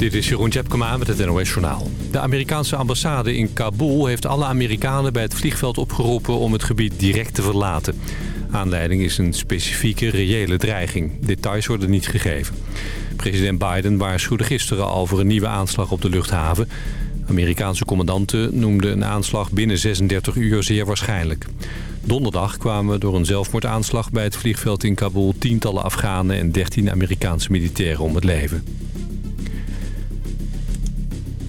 Dit is Jeroen Tjepkema met het NOS Journaal. De Amerikaanse ambassade in Kabul heeft alle Amerikanen bij het vliegveld opgeroepen om het gebied direct te verlaten. Aanleiding is een specifieke reële dreiging. Details worden niet gegeven. President Biden waarschuwde gisteren al voor een nieuwe aanslag op de luchthaven. Amerikaanse commandanten noemden een aanslag binnen 36 uur zeer waarschijnlijk. Donderdag kwamen door een zelfmoordaanslag bij het vliegveld in Kabul... tientallen Afghanen en 13 Amerikaanse militairen om het leven.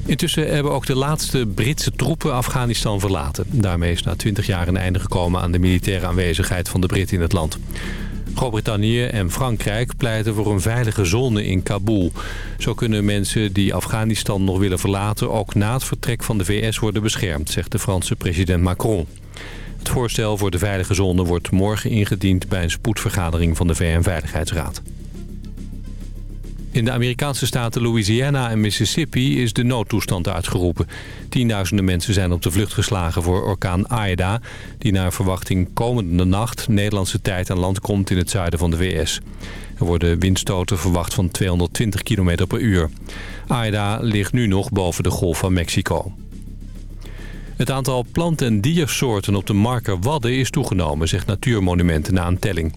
Intussen hebben ook de laatste Britse troepen Afghanistan verlaten. Daarmee is na 20 jaar een einde gekomen aan de militaire aanwezigheid van de Britten in het land. Groot-Brittannië en Frankrijk pleiten voor een veilige zone in Kabul. Zo kunnen mensen die Afghanistan nog willen verlaten... ook na het vertrek van de VS worden beschermd, zegt de Franse president Macron. Het voorstel voor de veilige zone wordt morgen ingediend... bij een spoedvergadering van de VN-veiligheidsraad. In de Amerikaanse staten Louisiana en Mississippi is de noodtoestand uitgeroepen. Tienduizenden mensen zijn op de vlucht geslagen voor orkaan Aida... die naar verwachting komende nacht Nederlandse tijd aan land komt in het zuiden van de VS. Er worden windstoten verwacht van 220 km per uur. Aida ligt nu nog boven de golf van Mexico. Het aantal plant- en diersoorten op de Marker Wadden is toegenomen, zegt Natuurmonumenten na een telling.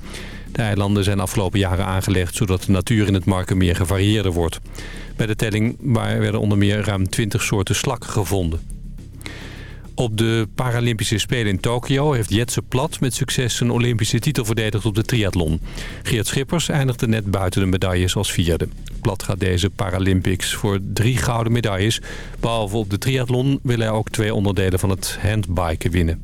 De eilanden zijn afgelopen jaren aangelegd zodat de natuur in het Markermeer gevarieerder wordt. Bij de telling werden onder meer ruim 20 soorten slakken gevonden. Op de Paralympische Spelen in Tokio heeft Jetse Plat met succes zijn Olympische titel verdedigd op de triathlon. Geert Schippers eindigde net buiten de medailles als vierde. Plat gaat deze Paralympics voor drie gouden medailles. Behalve op de triathlon wil hij ook twee onderdelen van het handbiken winnen.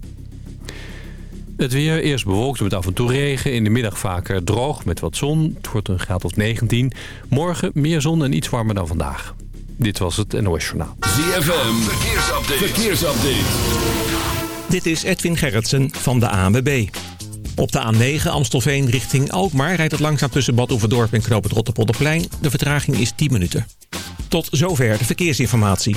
Het weer eerst bewolkt met af en toe regen. In de middag vaker droog met wat zon. Het wordt een graad of 19. Morgen meer zon en iets warmer dan vandaag. Dit was het NOS Journaal. ZFM, verkeersupdate. verkeersupdate. Dit is Edwin Gerritsen van de ANWB. Op de A9 Amstelveen richting Alkmaar rijdt het langzaam tussen Bad Oeverdorp en Knoop het Rotterpolderplein. De vertraging is 10 minuten. Tot zover de verkeersinformatie.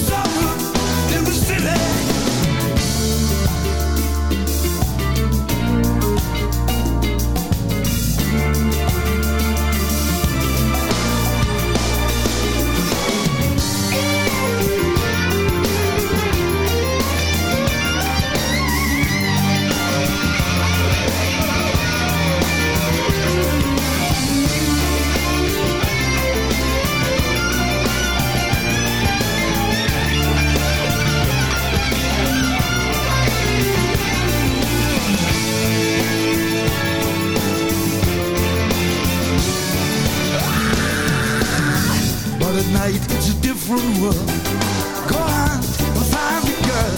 Go and find a girl.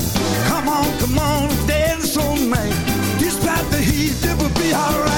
Come on, come on, dance all night. Despite the heat, it will be alright.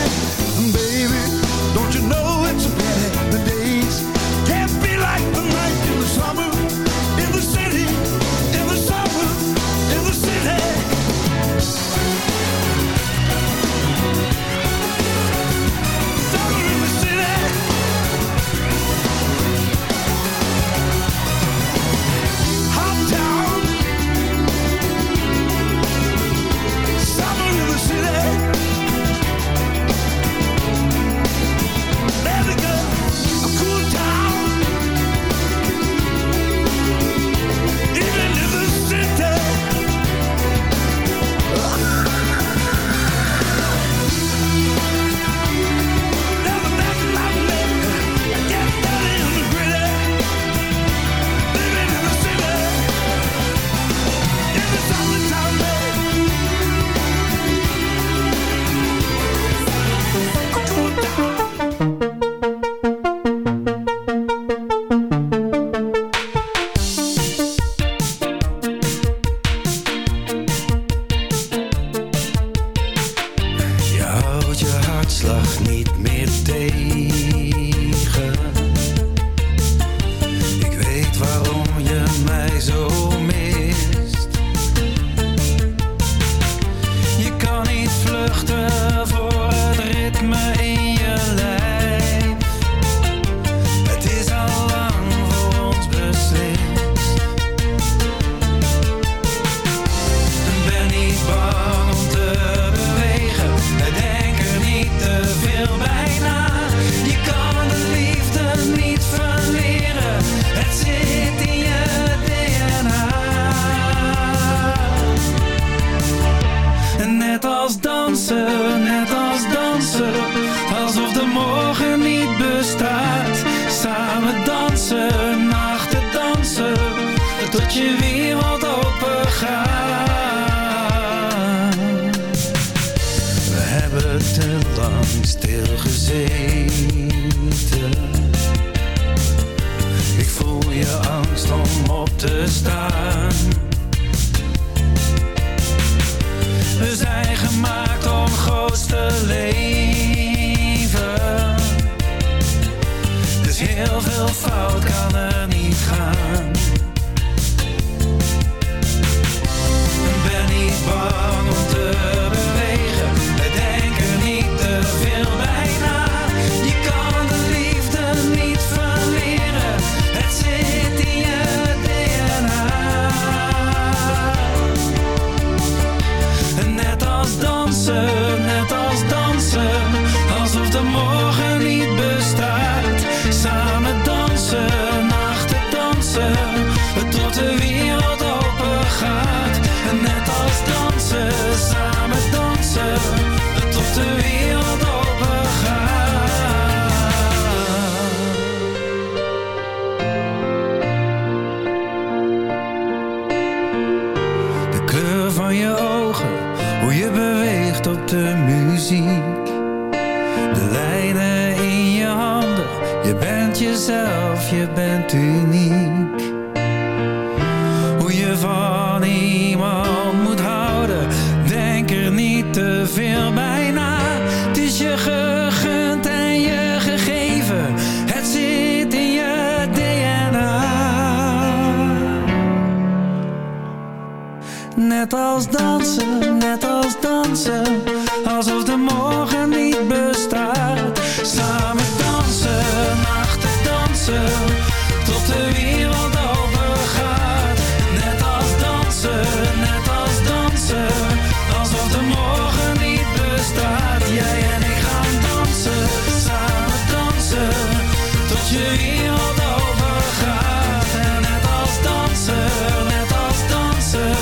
de wereld over gaat. En net als dansen, net als dansen.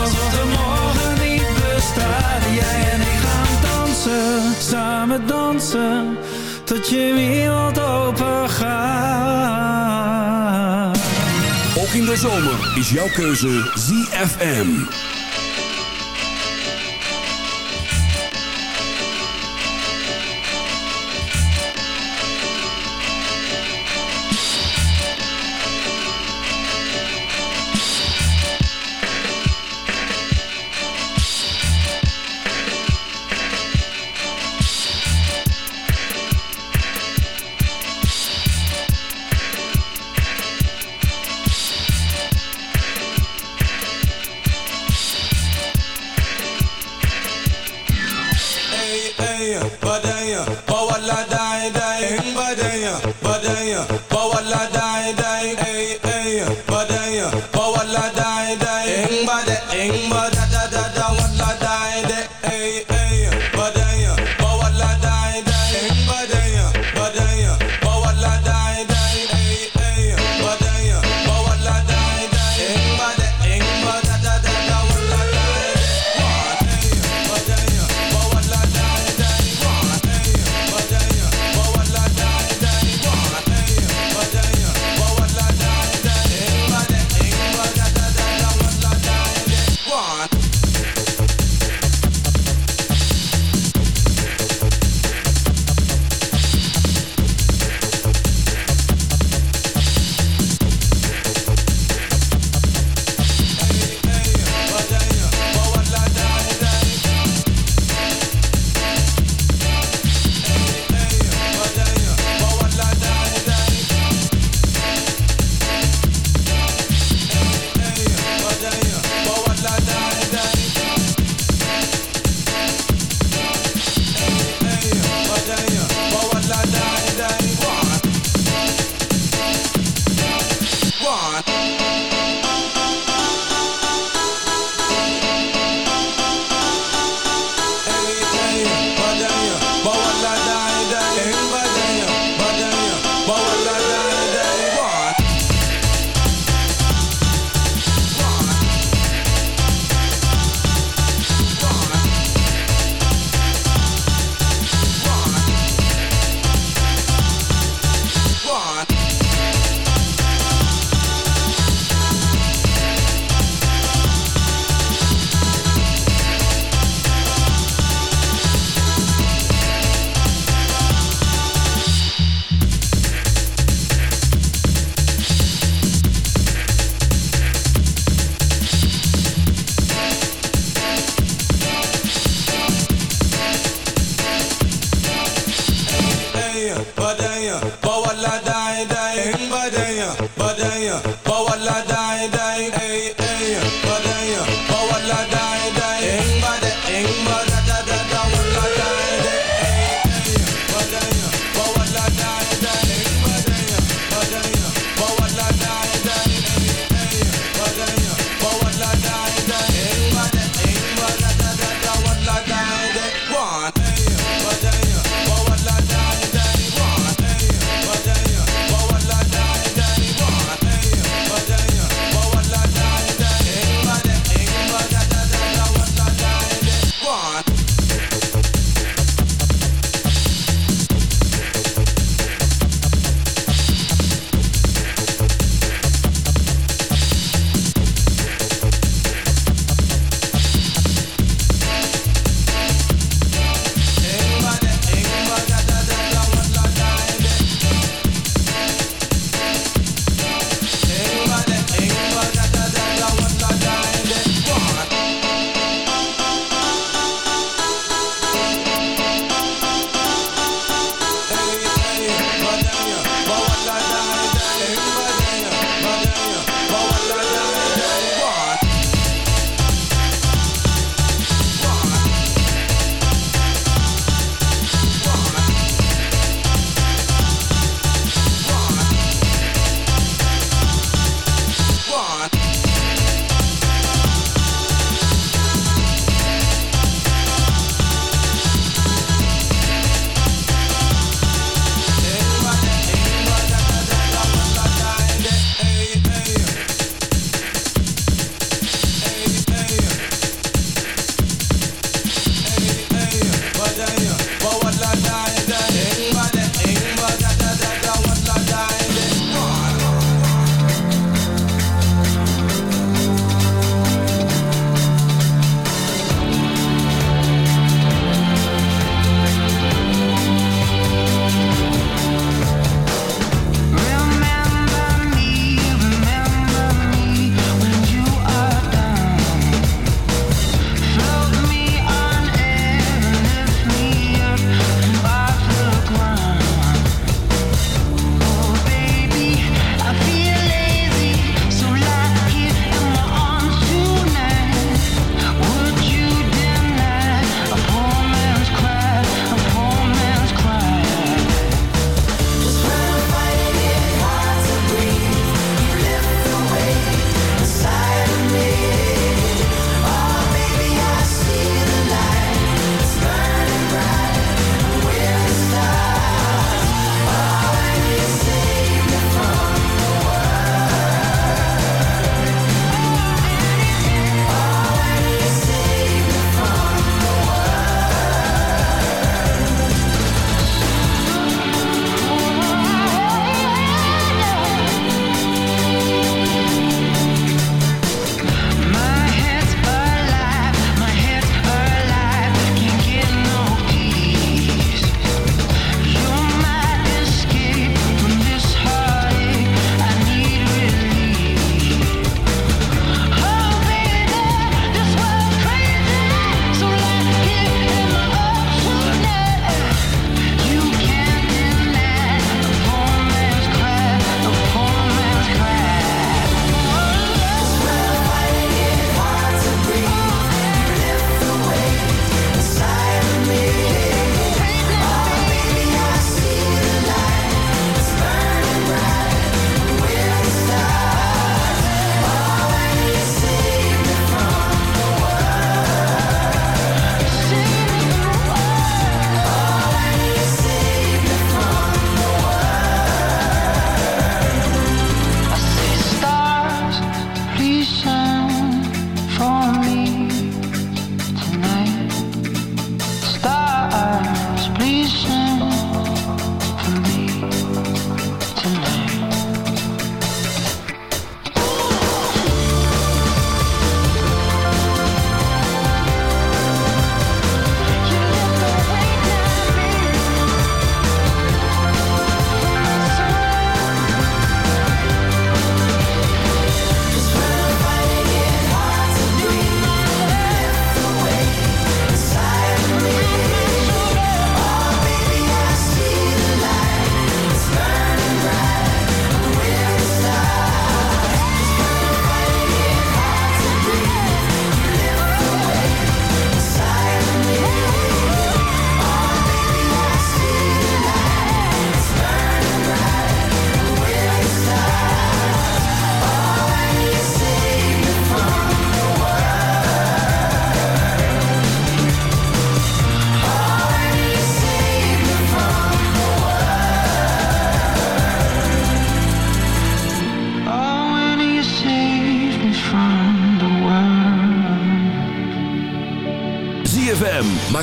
Alsof de morgen niet bestaat. Jij en ik gaan dansen, samen dansen. Tot je wereld overgaat. Ook in de zomer is jouw keuze ZFM.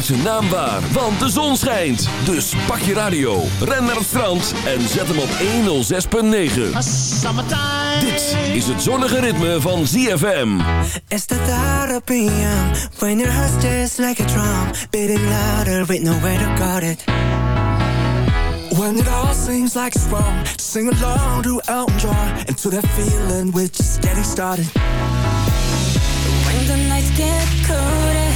zijn naam waar, want de zon schijnt. Dus pak je radio, ren naar het strand en zet hem op 106.9. Dit is het zonnige ritme van ZFM. It's the thought of being, when your heart's just like a drum, beating louder with nowhere to guard it. When it all seems like it's wrong, sing along to Elton John, and to that feeling we're just getting started. When the nights get colder.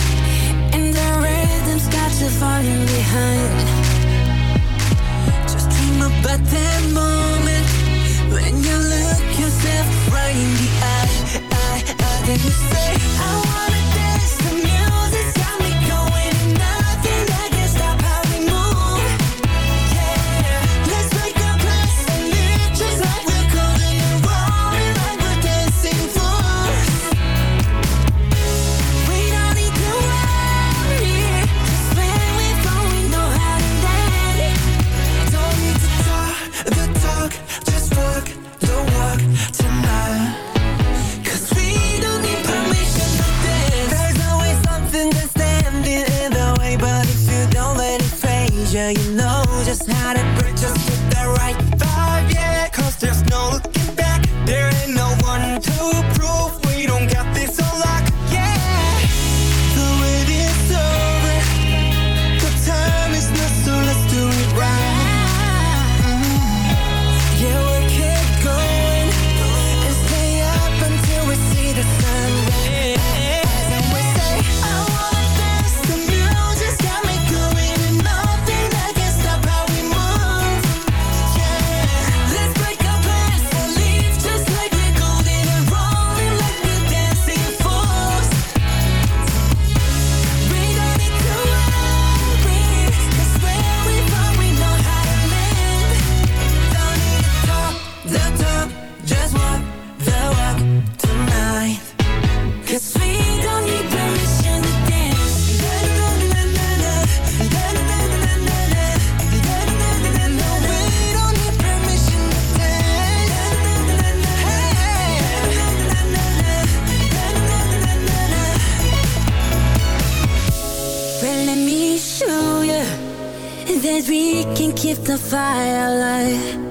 violet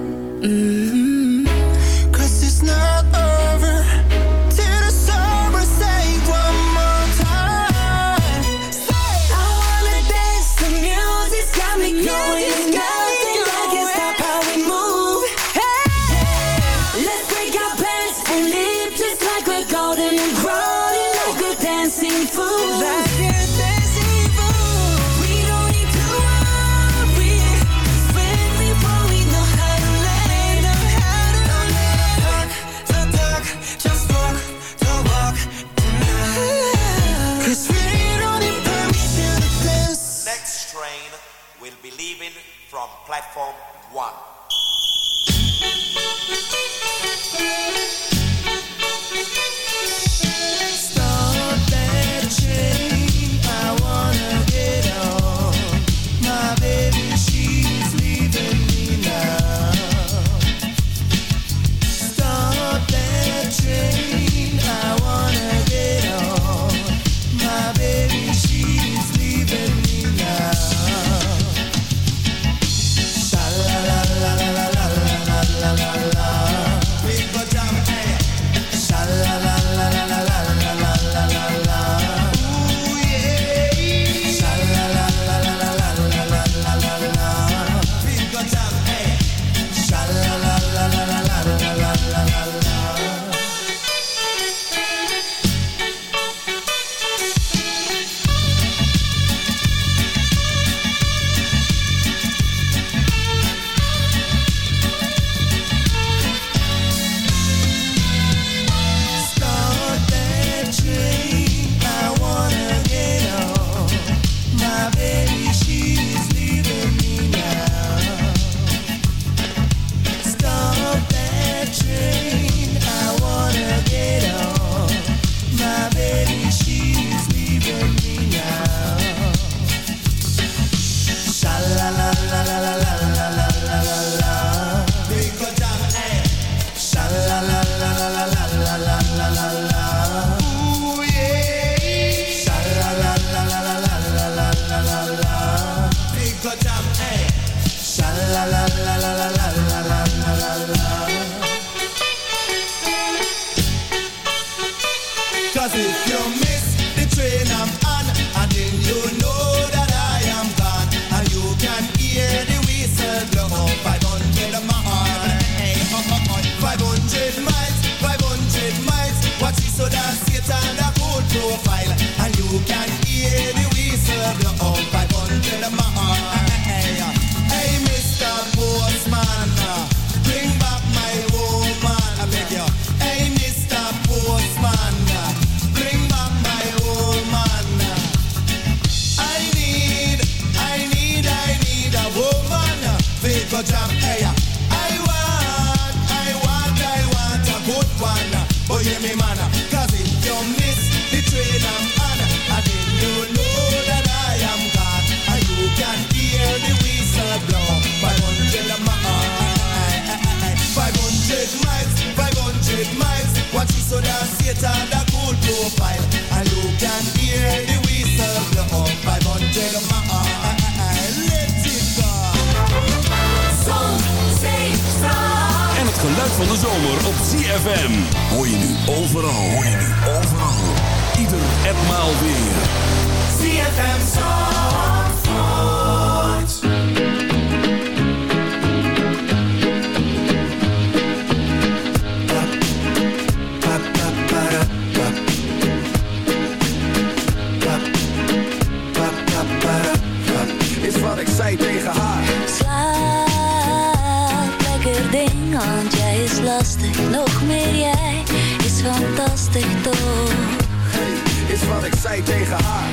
platform one. En het geluid van de zomer op CFM. Hoor je nu overal, hoor je nu overal. Ieder en maal weer CFM Zon. Tegen haar.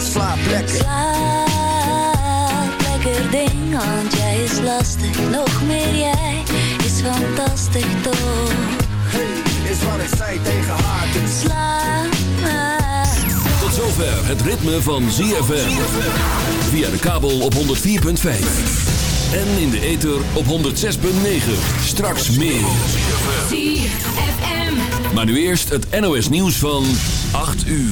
Slaap lekker. Slaap, lekker ding, want jij is lastig. Nog meer jij is fantastisch toch? Hey, is wat ik zei tegen haar. Dus Slaap. Tot zover het ritme van ZFM. Via de kabel op 104.5. En in de ether op 106.9. Straks meer. ZFM. Maar nu eerst het NOS nieuws van 8 uur.